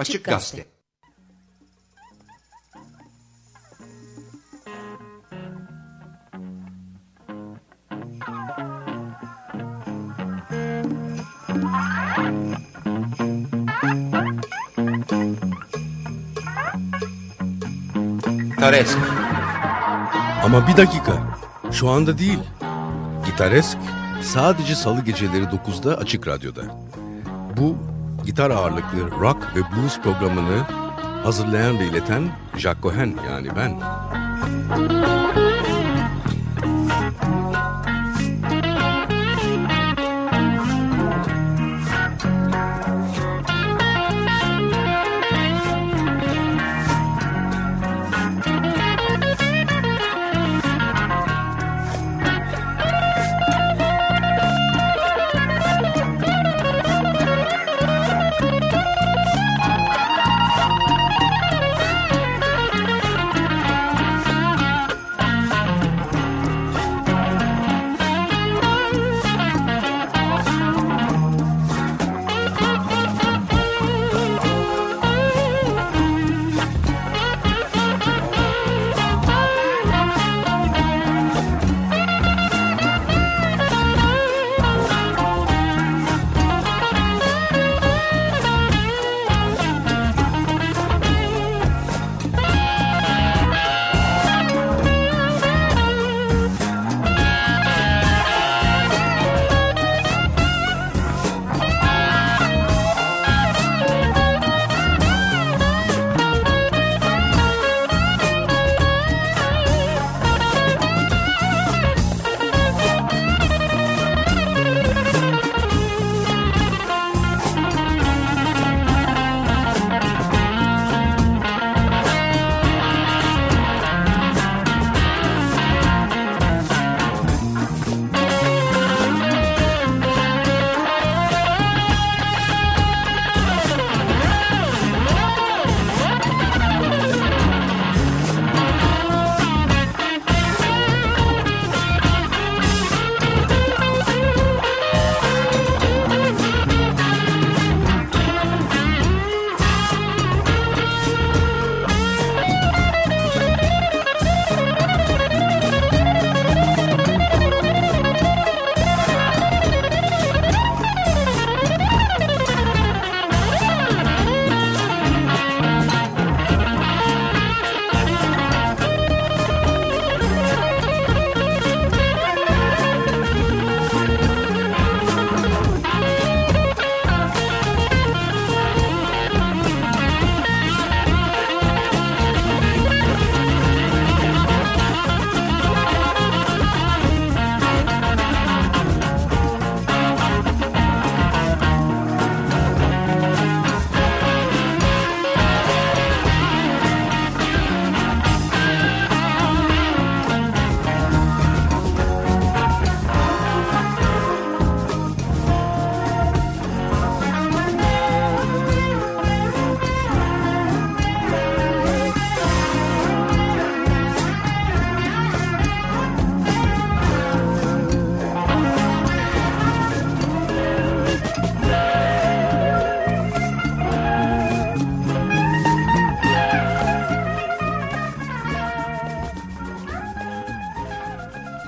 Açık Gazete. Gitaresk. Ama bir dakika. Şu anda değil. Gitaresk sadece salı geceleri 9'da Açık Radyo'da. Bu gitar ağırlıklı rock ve blues programını hazırlayan ve ileten Jack Cohen yani ben.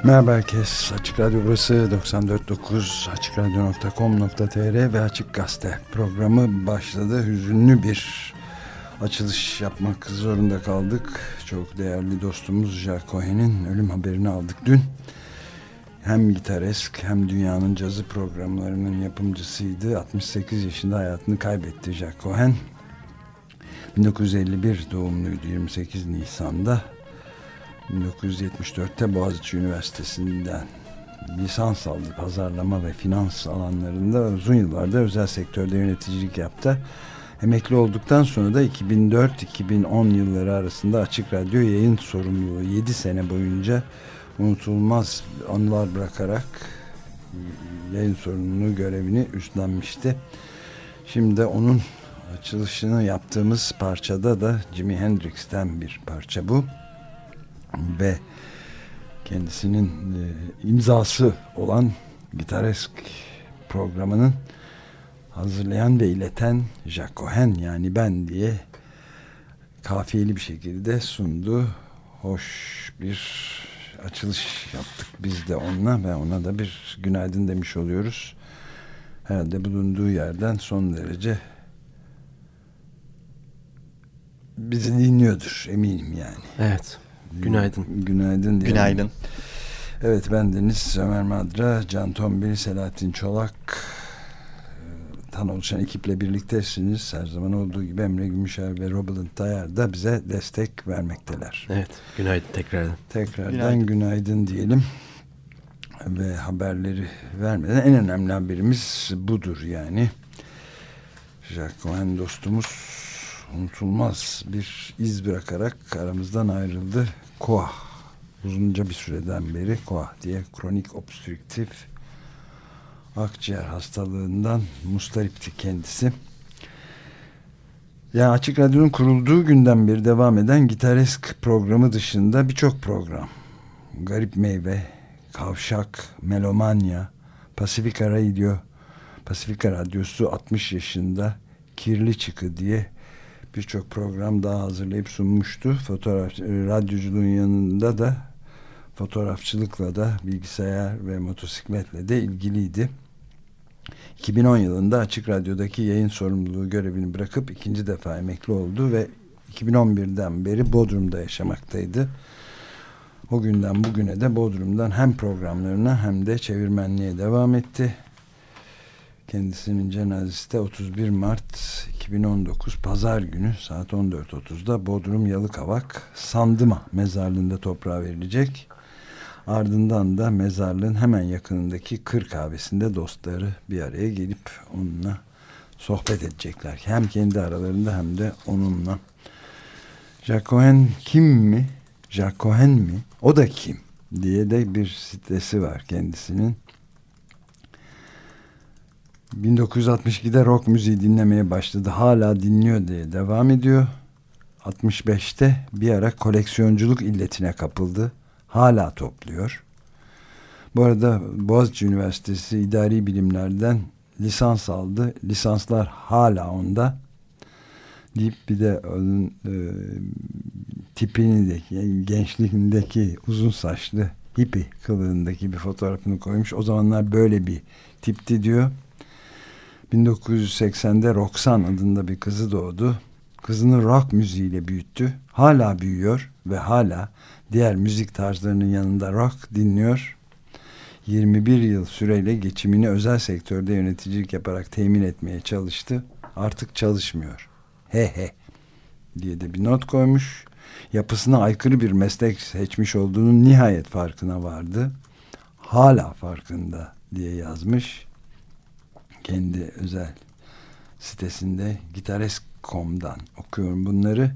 Merhaba herkes. Açık Radyo burası 94.9 açıkradyo.com.tr ve Açık Gazete programı başladı. Hüzünlü bir açılış yapmak zorunda kaldık. Çok değerli dostumuz Jack Cohen'in ölüm haberini aldık dün. Hem gitaresk hem dünyanın cazı programlarının yapımcısıydı. 68 yaşında hayatını kaybetti Jack Cohen. 1951 doğumluydu 28 Nisan'da 1974'te Boğaziçi Üniversitesi'nden lisans aldı pazarlama ve finans alanlarında uzun yıllarda özel sektörde yöneticilik yaptı. Emekli olduktan sonra da 2004-2010 yılları arasında Açık Radyo yayın sorumluluğu 7 sene boyunca unutulmaz anılar bırakarak yayın sorumluluğu görevini üstlenmişti. Şimdi onun açılışını yaptığımız parçada da Jimi Hendrix'ten bir parça bu ve kendisinin e, imzası olan Gitaresk programının hazırlayan ve ileten Jacques Cohen yani ben diye kafiyeli bir şekilde sundu. Hoş bir açılış yaptık biz de onunla ve ona da bir günaydın demiş oluyoruz. Herhalde bulunduğu yerden son derece bizi dinliyordur eminim yani. Evet. Günaydın. Günaydın. Diyelim. Günaydın. Evet ben Deniz Ömer Madra, Can Tombil, Selahattin Çolak e, tan oluşan ekiple birliktesiniz. Her zaman olduğu gibi Emre Gümüşer ve Robin Tayar da bize destek vermekteler. Evet. Günaydın tekrardan. Tekrardan günaydın, günaydın diyelim. Ve haberleri vermeden en önemli haberimiz budur yani. Jacques dostumuz unutulmaz bir iz bırakarak aramızdan ayrıldı. Koah uzunca bir süreden beri koah diye kronik obstrüktif akciğer hastalığından mustaripti kendisi. Yani Açık Radyo'nun kurulduğu günden beri devam eden Gitaresk programı dışında birçok program. Garip Meyve, Kavşak, Melomanya, Pasifika Radio, Pasifika Radyosu 60 yaşında, Kirli Çıkı diye birçok program daha hazırlayıp sunmuştu. Fotoğraf, radyoculuğun yanında da fotoğrafçılıkla da bilgisayar ve motosikletle de ilgiliydi. 2010 yılında Açık Radyo'daki yayın sorumluluğu görevini bırakıp ikinci defa emekli oldu ve 2011'den beri Bodrum'da yaşamaktaydı. O günden bugüne de Bodrum'dan hem programlarına hem de çevirmenliğe devam etti. Kendisinin cenazesi de 31 Mart 2019 Pazar günü saat 14.30'da Bodrum Yalıkavak Sandıma mezarlığında toprağa verilecek. Ardından da mezarlığın hemen yakınındaki kır kahvesinde dostları bir araya gelip onunla sohbet edecekler. Hem kendi aralarında hem de onunla. Jacques Cohen kim mi? Jacques Cohen mi? O da kim? diye de bir sitesi var kendisinin. 1962'de rock müziği dinlemeye başladı. Hala dinliyor diye devam ediyor. 65'te bir ara koleksiyonculuk illetine kapıldı. Hala topluyor. Bu arada Boğaziçi Üniversitesi İdari Bilimler'den lisans aldı. Lisanslar hala onda. Deyip bir de onun e, tipini de yani gençliğindeki uzun saçlı hippi kılığındaki bir fotoğrafını koymuş. O zamanlar böyle bir tipti diyor. 1980'de Roxan adında bir kızı doğdu. Kızını rock müziğiyle büyüttü. Hala büyüyor ve hala diğer müzik tarzlarının yanında rock dinliyor. 21 yıl süreyle geçimini özel sektörde yöneticilik yaparak temin etmeye çalıştı. Artık çalışmıyor. He he diye de bir not koymuş. Yapısına aykırı bir meslek seçmiş olduğunun nihayet farkına vardı. Hala farkında diye yazmış. Kendi özel sitesinde Gitaresk.com'dan okuyorum bunları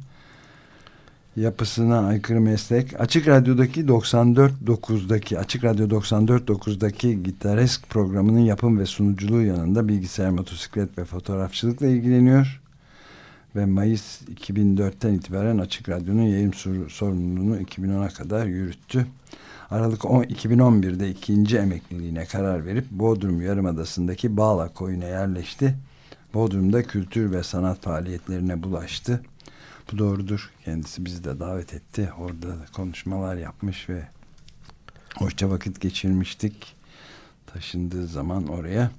yapısına aykırı meslek. Açık Radyo'daki 94.9'daki Açık Radyo 94.9'daki Gitaresk programının yapım ve sunuculuğu yanında bilgisayar, motosiklet ve fotoğrafçılıkla ilgileniyor. Ve Mayıs 2004'ten itibaren Açık Radyo'nun yayın sorumluluğunu 2010'a kadar yürüttü. Aralık 10, 2011'de ikinci emekliliğine karar verip Bodrum Yarımadası'ndaki Bağla koyuna yerleşti. Bodrum'da kültür ve sanat faaliyetlerine bulaştı. Bu doğrudur. Kendisi bizi de davet etti. Orada da konuşmalar yapmış ve hoşça vakit geçirmiştik. Taşındığı zaman oraya.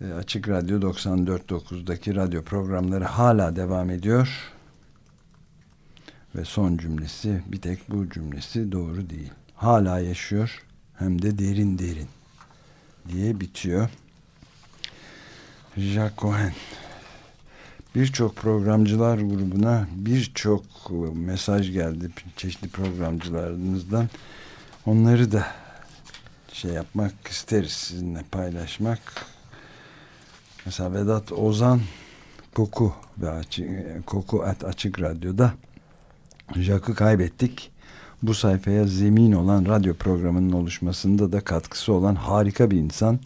E, Açık Radyo 94.9'daki radyo programları hala devam ediyor. Ve son cümlesi bir tek bu cümlesi doğru değil. Hala yaşıyor hem de derin derin diye bitiyor. Jacques Cohen birçok programcılar grubuna birçok mesaj geldi çeşitli programcılarınızdan. Onları da şey yapmak isteriz sizinle paylaşmak. Mesela Vedat Ozan Koku ve açık, Koku at Açık Radyo'da Jack'ı kaybettik. Bu sayfaya zemin olan radyo programının oluşmasında da katkısı olan harika bir insan.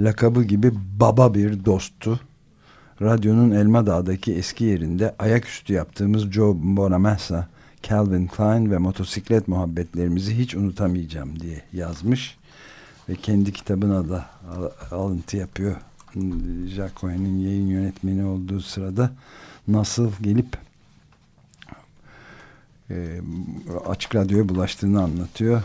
Lakabı gibi baba bir dosttu radyonun Elma Dağ'daki eski yerinde ayaküstü yaptığımız Joe Bonamassa, Calvin Klein ve motosiklet muhabbetlerimizi hiç unutamayacağım diye yazmış ve kendi kitabına da alıntı yapıyor Jack Cohen'in yayın yönetmeni olduğu sırada nasıl gelip e, Açık Radyo'ya bulaştığını anlatıyor.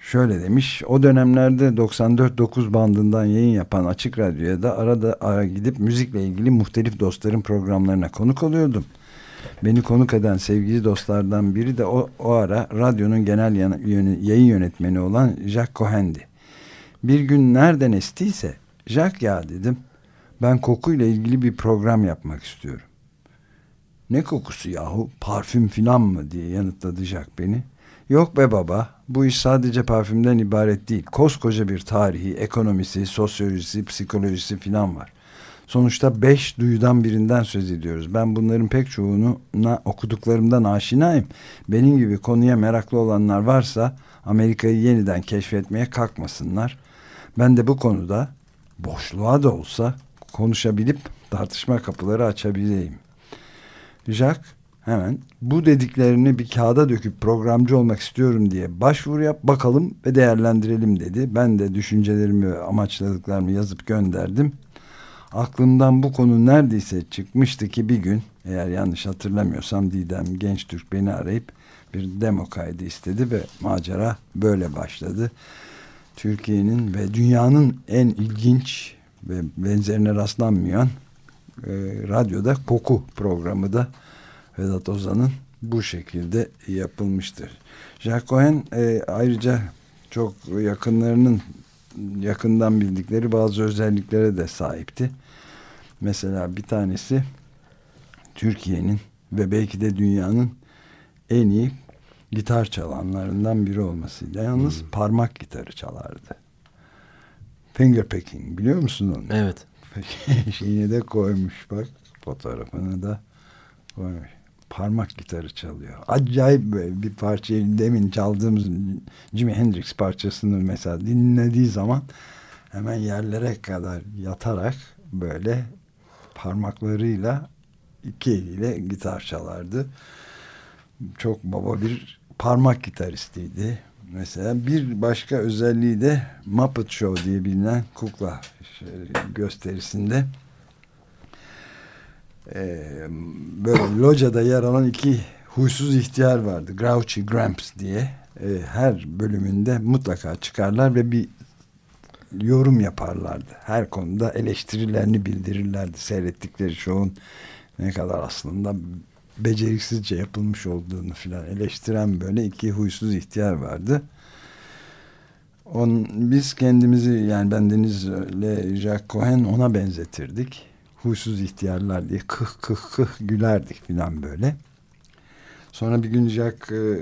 Şöyle demiş, o dönemlerde 94.9 bandından yayın yapan Açık Radyo'ya da arada ara gidip müzikle ilgili muhtelif dostların programlarına konuk oluyordum. Beni konuk eden sevgili dostlardan biri de o, o ara radyonun genel yayın yönetmeni olan Jack Cohen'di. Bir gün nereden estiyse Jack ya dedim ben kokuyla ilgili bir program yapmak istiyorum. Ne kokusu yahu parfüm filan mı diye yanıtladı beni. Yok be baba bu iş sadece parfümden ibaret değil. Koskoca bir tarihi, ekonomisi, sosyolojisi, psikolojisi filan var. Sonuçta beş duyudan birinden söz ediyoruz. Ben bunların pek çoğunu okuduklarımdan aşinayım. Benim gibi konuya meraklı olanlar varsa Amerika'yı yeniden keşfetmeye kalkmasınlar. Ben de bu konuda boşluğa da olsa konuşabilip tartışma kapıları açabileyim. Jack hemen bu dediklerini bir kağıda döküp programcı olmak istiyorum diye başvuru yap bakalım ve değerlendirelim dedi. Ben de düşüncelerimi amaçladıklarımı yazıp gönderdim. Aklımdan bu konu neredeyse çıkmıştı ki bir gün eğer yanlış hatırlamıyorsam Didem Genç Türk beni arayıp bir demo kaydı istedi ve macera böyle başladı. Türkiye'nin ve dünyanın en ilginç ve benzerine rastlanmayan e, radyoda koku programı da Vedat Ozan'ın bu şekilde yapılmıştır. Jack Cohen e, ayrıca çok yakınlarının yakından bildikleri bazı özelliklere de sahipti. Mesela bir tanesi Türkiye'nin ve belki de dünyanın en iyi gitar çalanlarından biri olmasıyla yalnız hmm. parmak gitarı çalardı. Fingerpicking biliyor musun onu? Evet. Şeyini de koymuş bak fotoğrafını da koymuş. Parmak gitarı çalıyor. Acayip bir parçayı demin çaldığımız Jimi Hendrix parçasını mesela dinlediği zaman hemen yerlere kadar yatarak böyle parmaklarıyla iki eliyle gitar çalardı. Çok baba bir parmak gitaristiydi. Mesela bir başka özelliği de Muppet Show diye bilinen kukla gösterisinde e, böyle locada yer alan iki huysuz ihtiyar vardı. Grouchy Gramps diye. E, her bölümünde mutlaka çıkarlar ve bir yorum yaparlardı. Her konuda eleştirilerini bildirirlerdi. Seyrettikleri şovun ne kadar aslında beceriksizce yapılmış olduğunu filan eleştiren böyle iki huysuz ihtiyar vardı. On, biz kendimizi yani bendeniz ile Jack Cohen ona benzetirdik. Huysuz ihtiyarlar diye kıh kıh kıh gülerdik filan böyle. Sonra bir gün Jack e,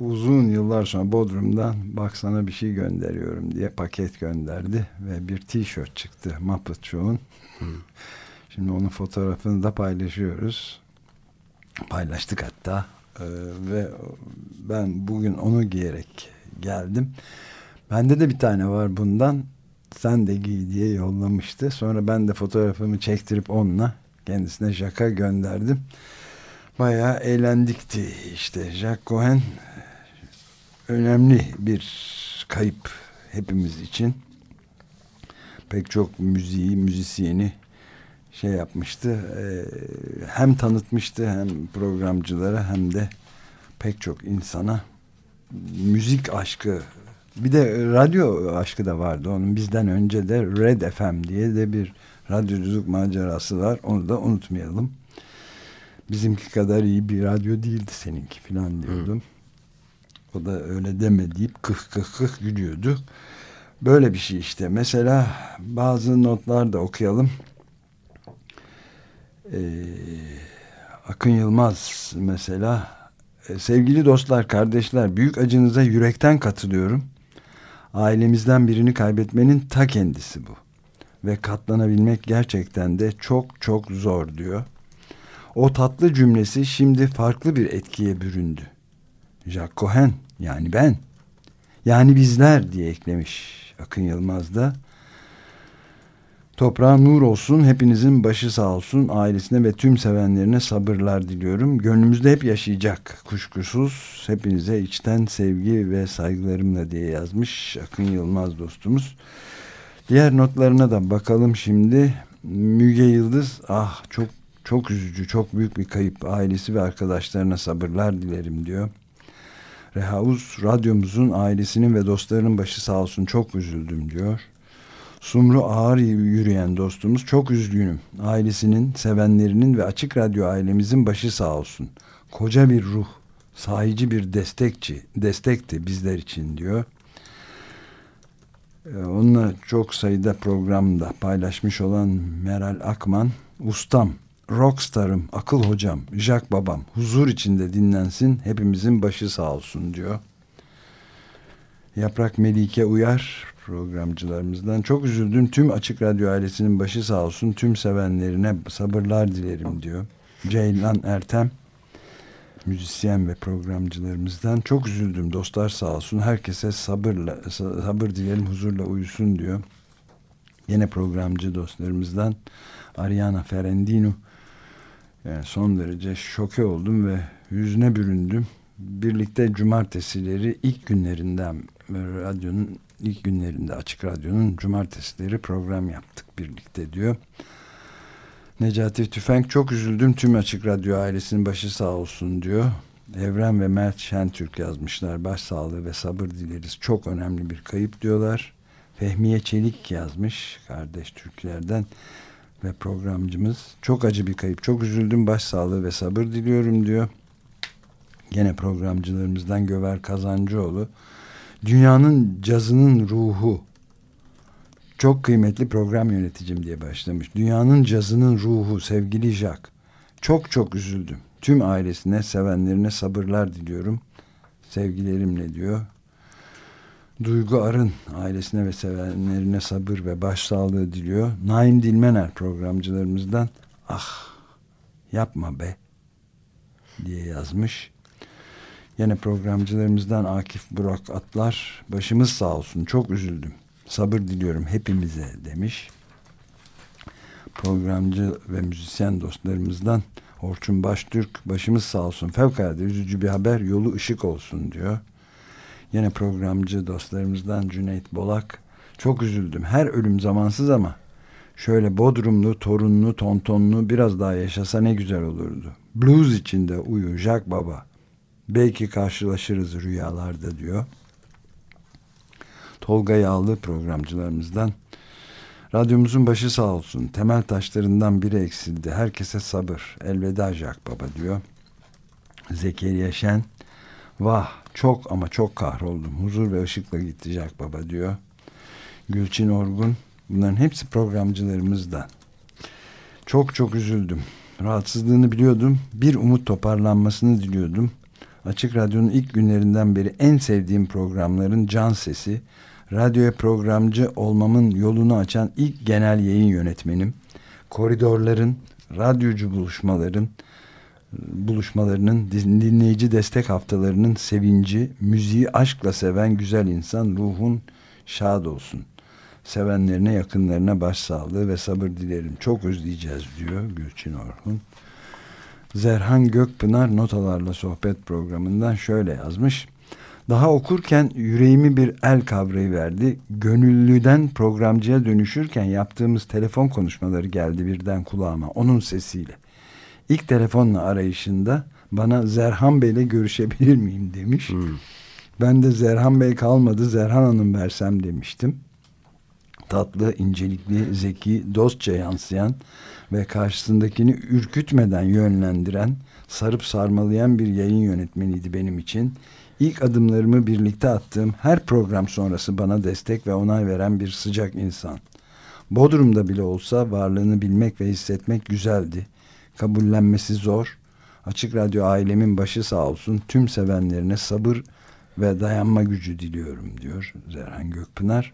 uzun yıllar sonra Bodrum'dan bak sana bir şey gönderiyorum diye paket gönderdi ve bir tişört çıktı Muppet Show'un. Şimdi onun fotoğrafını da paylaşıyoruz. Paylaştık hatta ee, ve ben bugün onu giyerek geldim. Bende de bir tane var bundan. Sen de giy diye yollamıştı. Sonra ben de fotoğrafımı çektirip onunla kendisine Jack'a gönderdim. Bayağı eğlendikti işte. Jack Cohen önemli bir kayıp hepimiz için. Pek çok müziği, müzisyeni şey yapmıştı. E, hem tanıtmıştı hem programcılara hem de pek çok insana müzik aşkı. Bir de radyo aşkı da vardı onun. Bizden önce de Red FM diye de bir radyoculuk macerası var. Onu da unutmayalım. Bizimki kadar iyi bir radyo değildi seninki filan diyordum. Hı. o da öyle deme deyip kıh kıh kıh gülüyordu. Böyle bir şey işte. Mesela bazı notlar da okuyalım ee, Akın Yılmaz mesela e, sevgili dostlar, kardeşler büyük acınıza yürekten katılıyorum. Ailemizden birini kaybetmenin ta kendisi bu. Ve katlanabilmek gerçekten de çok çok zor diyor. O tatlı cümlesi şimdi farklı bir etkiye büründü. Jack Cohen yani ben yani bizler diye eklemiş Akın Yılmaz da Toprağa nur olsun, hepinizin başı sağ olsun, ailesine ve tüm sevenlerine sabırlar diliyorum. Gönlümüzde hep yaşayacak kuşkusuz. Hepinize içten sevgi ve saygılarımla diye yazmış Akın Yılmaz dostumuz. Diğer notlarına da bakalım şimdi. Müge Yıldız ah çok çok üzücü, çok büyük bir kayıp. Ailesi ve arkadaşlarına sabırlar dilerim diyor. Rehaus radyomuzun ailesinin ve dostlarının başı sağ olsun çok üzüldüm diyor. Sumru ağır yürüyen dostumuz çok üzgünüm. Ailesinin, sevenlerinin ve açık radyo ailemizin başı sağ olsun. Koca bir ruh, sahici bir destekçi, destekti bizler için diyor. Ee, onunla çok sayıda programda paylaşmış olan Meral Akman, ustam, rockstarım, akıl hocam, Jack babam, huzur içinde dinlensin, hepimizin başı sağ olsun diyor. Yaprak Melike Uyar programcılarımızdan çok üzüldüm. Tüm Açık Radyo ailesinin başı sağ olsun. Tüm sevenlerine sabırlar dilerim diyor. Ceylan Ertem müzisyen ve programcılarımızdan çok üzüldüm. Dostlar sağ olsun. Herkese sabırla sabır dilerim huzurla uyusun diyor. Yine programcı dostlarımızdan Ariana Ferendino yani son derece şoke oldum ve yüzüne büründüm. Birlikte cumartesileri ilk günlerinden radyonun ilk günlerinde Açık Radyo'nun cumartesileri program yaptık birlikte diyor. Necati Tüfenk çok üzüldüm tüm Açık Radyo ailesinin başı sağ olsun diyor. Evren ve Mert Şentürk yazmışlar. Başsağlığı ve sabır dileriz. Çok önemli bir kayıp diyorlar. Fehmiye Çelik yazmış kardeş Türklerden ve programcımız. Çok acı bir kayıp. Çok üzüldüm. Başsağlığı ve sabır diliyorum diyor. Gene programcılarımızdan Göver Kazancıoğlu. Dünyanın cazının ruhu çok kıymetli program yöneticim diye başlamış. Dünyanın cazının ruhu sevgili Jack. Çok çok üzüldüm. Tüm ailesine, sevenlerine sabırlar diliyorum. Sevgilerimle diyor. Duygu Arın ailesine ve sevenlerine sabır ve başsağlığı diliyor. Naim Dilmener programcılarımızdan ah yapma be diye yazmış. Yine programcılarımızdan Akif Burak Atlar başımız sağ olsun çok üzüldüm. Sabır diliyorum hepimize demiş. Programcı ve müzisyen dostlarımızdan Orçun Baştürk başımız sağ olsun fevkalade üzücü bir haber yolu ışık olsun diyor. Yine programcı dostlarımızdan Cüneyt Bolak çok üzüldüm. Her ölüm zamansız ama şöyle bodrumlu, torunlu, tontonlu biraz daha yaşasa ne güzel olurdu. Blues içinde uyu Jack Baba. Belki karşılaşırız rüyalarda diyor. Tolga Yağlı programcılarımızdan Radyomuzun başı sağ olsun. Temel taşlarından biri eksildi. Herkese sabır. Elveda Jack Baba diyor. Zekeriya Şen Vah çok ama çok kahroldum. Huzur ve ışıkla gitti Jack Baba diyor. Gülçin Orgun bunların hepsi programcılarımızdan. Çok çok üzüldüm. Rahatsızlığını biliyordum. Bir umut toparlanmasını diliyordum. Açık Radyo'nun ilk günlerinden beri en sevdiğim programların can sesi, radyoya programcı olmamın yolunu açan ilk genel yayın yönetmenim, koridorların, radyocu buluşmaların, buluşmalarının, dinleyici destek haftalarının sevinci, müziği aşkla seven güzel insan ruhun şad olsun. Sevenlerine, yakınlarına başsağlığı ve sabır dilerim. Çok özleyeceğiz diyor Gülçin Orhun. Zerhan Gökpınar notalarla sohbet programından şöyle yazmış. Daha okurken yüreğimi bir el kavrayıverdi. Gönüllüden programcıya dönüşürken yaptığımız telefon konuşmaları geldi birden kulağıma onun sesiyle. İlk telefonla arayışında bana Zerhan Bey'le görüşebilir miyim demiş. Hmm. Ben de Zerhan Bey kalmadı Zerhan Hanım versem demiştim. Tatlı, incelikli, zeki, dostça yansıyan ve karşısındakini ürkütmeden yönlendiren, sarıp sarmalayan bir yayın yönetmeniydi benim için. İlk adımlarımı birlikte attığım her program sonrası bana destek ve onay veren bir sıcak insan. Bodrum'da bile olsa varlığını bilmek ve hissetmek güzeldi. Kabullenmesi zor. Açık Radyo ailemin başı sağ olsun. Tüm sevenlerine sabır ve dayanma gücü diliyorum diyor Zerhan Gökpınar.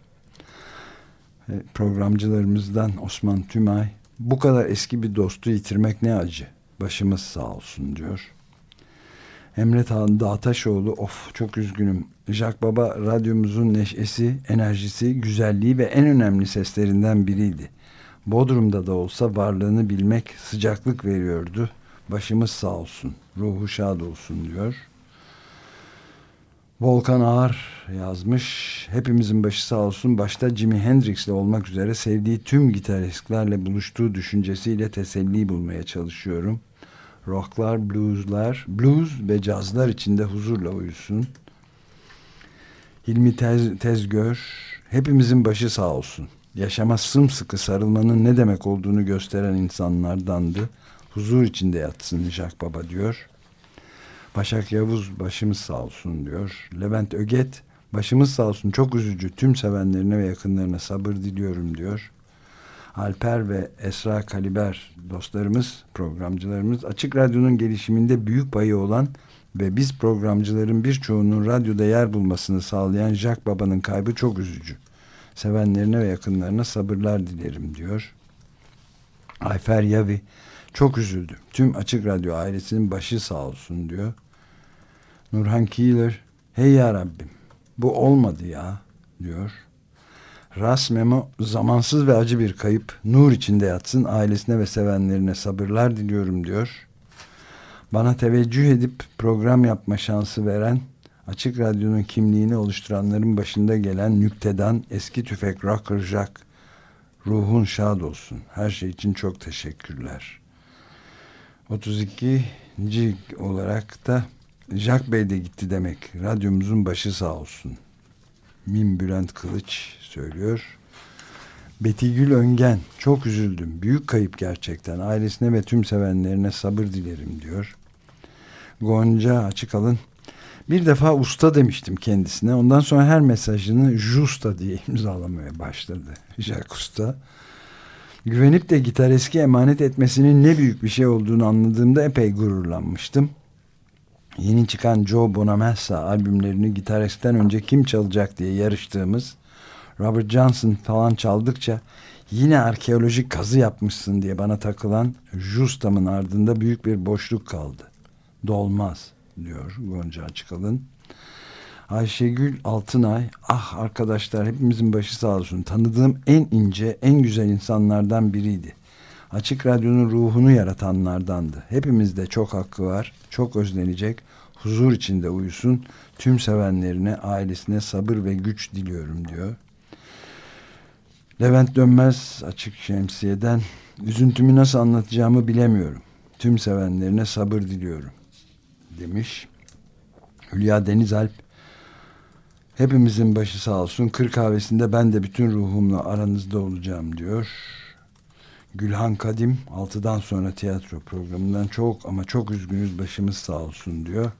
Programcılarımızdan Osman Tümay bu kadar eski bir dostu yitirmek ne acı. Başımız sağ olsun diyor. Emre Dağtaşoğlu of çok üzgünüm. Jack Baba radyomuzun neşesi, enerjisi, güzelliği ve en önemli seslerinden biriydi. Bodrum'da da olsa varlığını bilmek sıcaklık veriyordu. Başımız sağ olsun, ruhu şad olsun diyor. Volkan Ağar yazmış. Hepimizin başı sağ olsun. Başta Jimi Hendrix'le olmak üzere sevdiği tüm gitaristlerle buluştuğu düşüncesiyle teselli bulmaya çalışıyorum. Rocklar, blueslar, blues ve cazlar içinde huzurla uyusun. Hilmi Tez, Tezgör, hepimizin başı sağ olsun. Yaşama sımsıkı sarılmanın ne demek olduğunu gösteren insanlardandı. Huzur içinde yatsın Jack Baba diyor. Başak Yavuz başımız sağ olsun diyor. Levent Öget başımız sağ olsun çok üzücü tüm sevenlerine ve yakınlarına sabır diliyorum diyor. Alper ve Esra Kaliber dostlarımız, programcılarımız Açık Radyo'nun gelişiminde büyük payı olan ve biz programcıların birçoğunun radyoda yer bulmasını sağlayan Jack Baba'nın kaybı çok üzücü. Sevenlerine ve yakınlarına sabırlar dilerim diyor. Ayfer Yavi çok üzüldüm. Tüm Açık Radyo ailesinin başı sağ olsun diyor. Nurhan Keeler hey ya Rabbim bu olmadı ya diyor. Ras Memo zamansız ve acı bir kayıp nur içinde yatsın ailesine ve sevenlerine sabırlar diliyorum diyor. Bana teveccüh edip program yapma şansı veren Açık Radyo'nun kimliğini oluşturanların başında gelen nüktedan eski tüfek Rocker Jack ruhun şad olsun. Her şey için çok teşekkürler. 32. olarak da Jack Bey de gitti demek. Radyomuzun başı sağ olsun. Mim Bülent Kılıç söylüyor. Betigül Öngen çok üzüldüm. Büyük kayıp gerçekten. Ailesine ve tüm sevenlerine sabır dilerim diyor. Gonca açık alın. Bir defa usta demiştim kendisine. Ondan sonra her mesajını Justa diye imzalamaya başladı. Jack Usta. Güvenip de gitar eski emanet etmesinin ne büyük bir şey olduğunu anladığımda epey gururlanmıştım. Yeni çıkan Joe Bonamassa albümlerini gitaristten önce kim çalacak diye yarıştığımız Robert Johnson falan çaldıkça yine arkeolojik kazı yapmışsın diye bana takılan Justam'ın ardında büyük bir boşluk kaldı. Dolmaz diyor Gonca Açıkalın. Ayşegül Altınay ah arkadaşlar hepimizin başı sağ olsun tanıdığım en ince en güzel insanlardan biriydi. Açık Radyo'nun ruhunu yaratanlardandı. Hepimizde çok hakkı var. Çok özlenecek. Huzur içinde uyusun. Tüm sevenlerine, ailesine sabır ve güç diliyorum diyor. Levent Dönmez Açık Şemsiye'den üzüntümü nasıl anlatacağımı bilemiyorum. Tüm sevenlerine sabır diliyorum demiş. Hülya Denizalp hepimizin başı sağ olsun. Kır kahvesinde ben de bütün ruhumla aranızda olacağım diyor. Gülhan Kadim 6'dan sonra tiyatro programından çok ama çok üzgünüz başımız sağ olsun diyor.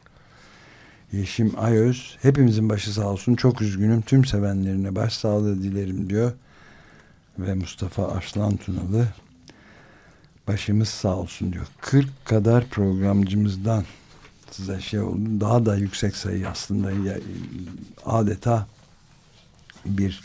Yeşim Ayöz hepimizin başı sağ olsun çok üzgünüm tüm sevenlerine başsağlığı dilerim diyor. Ve Mustafa Arslan Tunalı başımız sağ olsun diyor. 40 kadar programcımızdan size şey oldu. Daha da yüksek sayı aslında adeta bir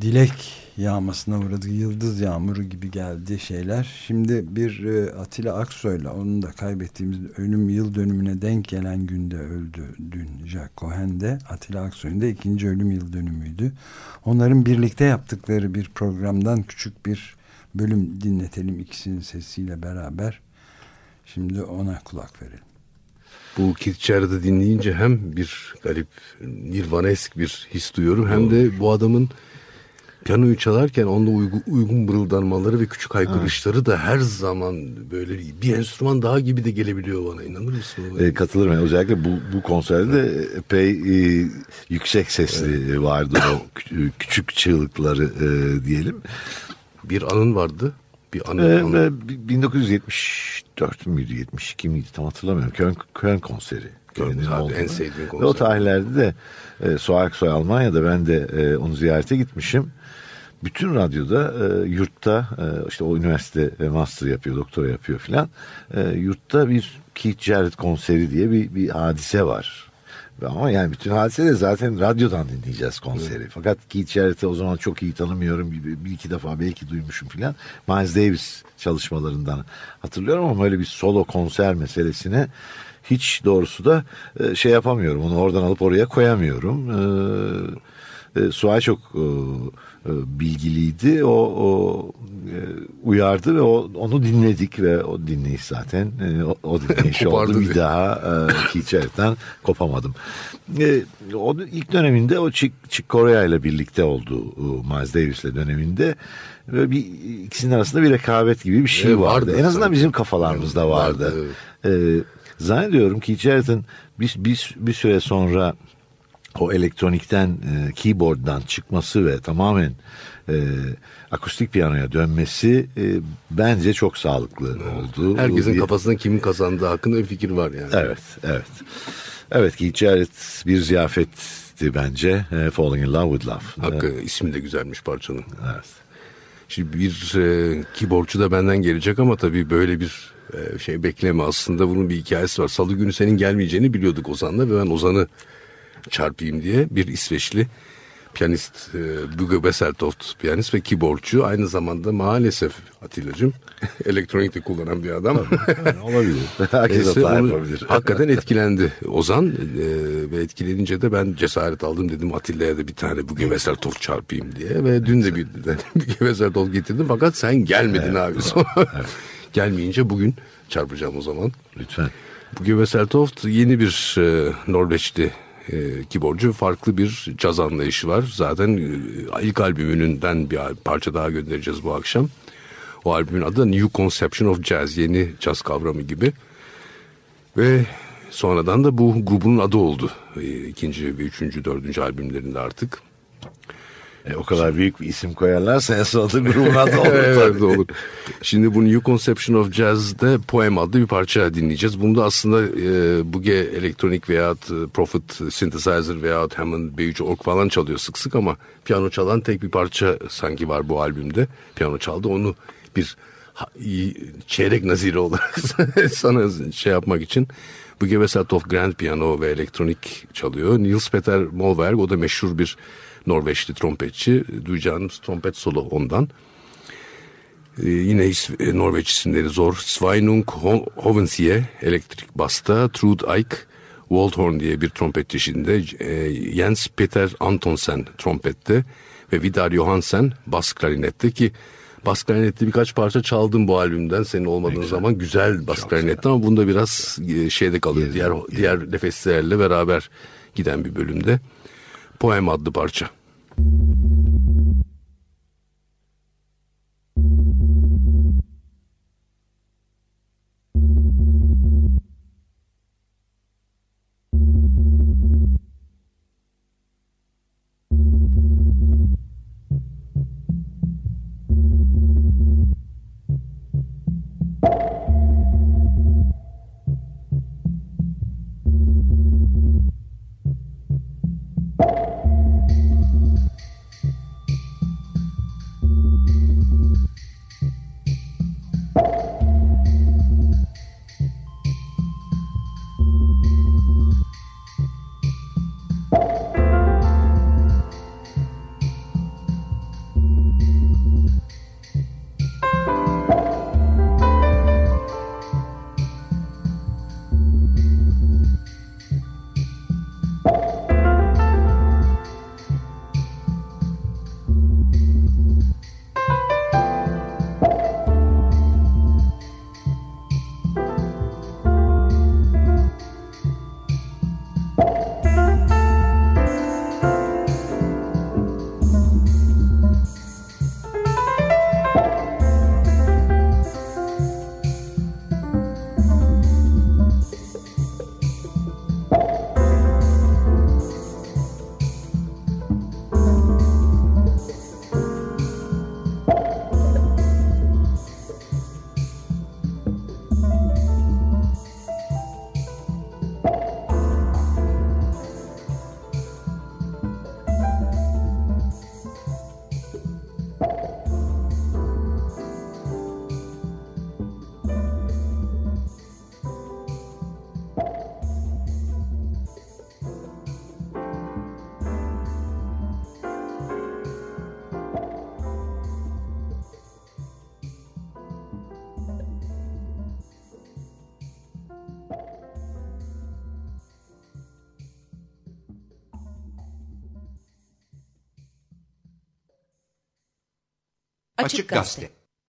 dilek yağmasına uğradı. Yıldız yağmuru gibi geldi şeyler. Şimdi bir e, Atilla Aksoy'la onun da kaybettiğimiz ölüm yıl dönümüne denk gelen günde öldü dün Jack Cohen de Atilla Aksoy'un da ikinci ölüm yıl dönümüydü. Onların birlikte yaptıkları bir programdan küçük bir bölüm dinletelim ikisinin sesiyle beraber. Şimdi ona kulak verelim. Bu Keith Jarrett'ı dinleyince hem bir garip nirvanesk bir his duyuyorum hem de bu adamın piyanoyu çalarken onda uygun, uygun bırıldanmaları ve küçük haykırışları da her zaman böyle bir enstrüman daha gibi de gelebiliyor bana inanır mısın? E, katılırım. Yani özellikle bu, bu konserde de epey e, yüksek sesli evet. vardı o küçük çığlıkları e, diyelim. Bir anın vardı. Bir anı, ee, anı. 1974 müydü 72 miydi tam hatırlamıyorum. Köln, Köln konseri. Köln abi, en sevdiğim konser. o tarihlerde de e, Soğaksoy Almanya'da ben de e, onu ziyarete gitmişim bütün radyoda e, yurtta e, işte o üniversite e, master yapıyor, doktora yapıyor filan. E, yurtta bir Keith Jarrett konseri diye bir, bir hadise var. Ama yani bütün hadise de zaten radyodan dinleyeceğiz konseri. Evet. Fakat Keith Jarrett'i o zaman çok iyi tanımıyorum. Bir, bir iki defa belki duymuşum filan. Miles Davis çalışmalarından hatırlıyorum ama öyle bir solo konser meselesine hiç doğrusu da e, şey yapamıyorum. Onu oradan alıp oraya koyamıyorum. E, e, Suay çok e, bilgiliydi. O, o e, uyardı ve o, onu dinledik ve o dinleyiş zaten e, o, o dinleyiş oldu. Bir daha e, Keith kopamadım. E, o ilk döneminde o Chick, Chick Corea ile birlikte oldu e, Miles Davis'le döneminde ve bir ikisinin arasında bir rekabet gibi bir şey e, vardı. vardı. En azından bizim kafalarımızda vardı. vardı evet. e, zannediyorum ki Jarrett'ın bir, bir, bir süre sonra o elektronikten e, keyboard'dan çıkması ve tamamen e, akustik piyanoya dönmesi e, bence çok sağlıklı oldu. Herkesin kafasında kimin kazandığı hakkında bir fikir var yani. Evet, evet. Evet Keith Jarrett bir ziyafetti bence. E, Falling in Love with Love. Hakkı evet. ismi de güzelmiş parçanın. Evet. Şimdi bir e, keyboardçu da benden gelecek ama tabii böyle bir e, şey bekleme aslında bunun bir hikayesi var. Salı günü senin gelmeyeceğini biliyorduk Ozan'la ve ben Ozan'ı çarpayım diye bir İsveçli piyanist e, Bugge Wesseltoft piyanist ve keyboardçu aynı zamanda maalesef Atilla'cığım elektronik kullanan bir adam. olabilir. Herkes hata yapabilir. Hakikaten etkilendi Ozan e, ve etkilenince de ben cesaret aldım dedim Atilla'ya da bir tane Bugge Wesseltoft çarpayım diye ve dün de bir Bugge Wesseltoft getirdim fakat sen gelmedin evet, abi sonra. Evet. Gelmeyince bugün çarpacağım o zaman. Lütfen. Bugge Wesseltoft yeni bir e, Norveçli e, keyboardcu farklı bir caz anlayışı var. Zaten e, ilk albümünden bir parça daha göndereceğiz bu akşam. O albümün adı New Conception of Jazz, yeni caz kavramı gibi. Ve sonradan da bu grubun adı oldu. E, ikinci ve üçüncü, dördüncü albümlerinde artık. E, o kadar büyük bir isim koyarlarsa en sonunda grubun adı olur evet, olur. Şimdi bu New Conception of Jazz'de Poem adlı bir parça dinleyeceğiz. Bunda aslında e, Buge elektronik veya e, Prophet Synthesizer veya Hammond B3 Org falan çalıyor sık sık ama piyano çalan tek bir parça sanki var bu albümde. Piyano çaldı onu bir çeyrek naziri olarak sana şey yapmak için Buge Vesatov Grand Piano ve elektronik çalıyor. Niels Peter Molberg o da meşhur bir Norveçli trompetçi. Duyacağınız trompet solo ondan. Ee, yine e, Norveç isimleri zor. Sveinung Hovensie elektrik basta. Trud Eik Waldhorn diye bir trompet çeşidinde. E, Jens Peter Antonsen trompette ve Vidar Johansen bas klarinette ki bas klarinette birkaç parça çaldım bu albümden senin olmadığın zaman güzel bas klarinette ama bunda biraz e, şeyde kalıyor. Diğer diğer nefeslerle beraber giden bir bölümde. Poem adlı parça. Thank you. Açık Gazete.